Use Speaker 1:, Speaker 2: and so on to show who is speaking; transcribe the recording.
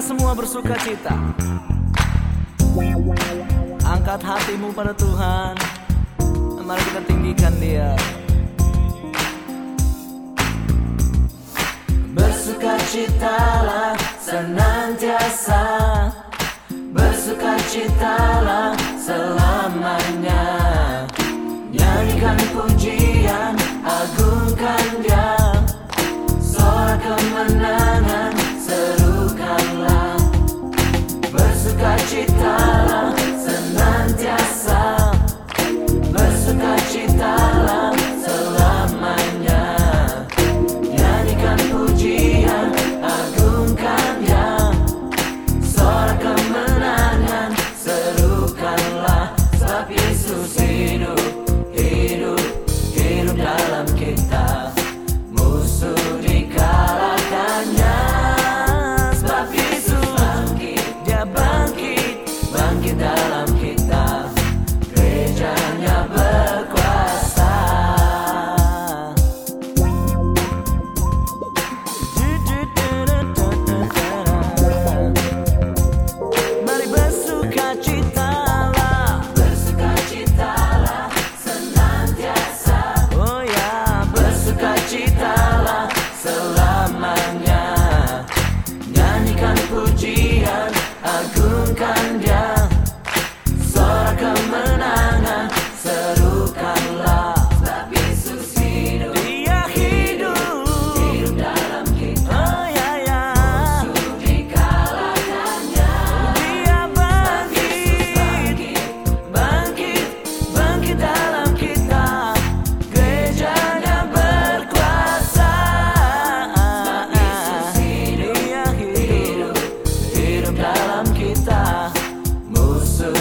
Speaker 1: bersuka cita. Angkat hatimu pada Tuhan. Mari kita tinggikan dia. Bersuka citalah senantiasa. Bersuka citalah selamanya. Nyanyikan pujian, agungkan dia. Soal kemenangan, dalam kita. Musuh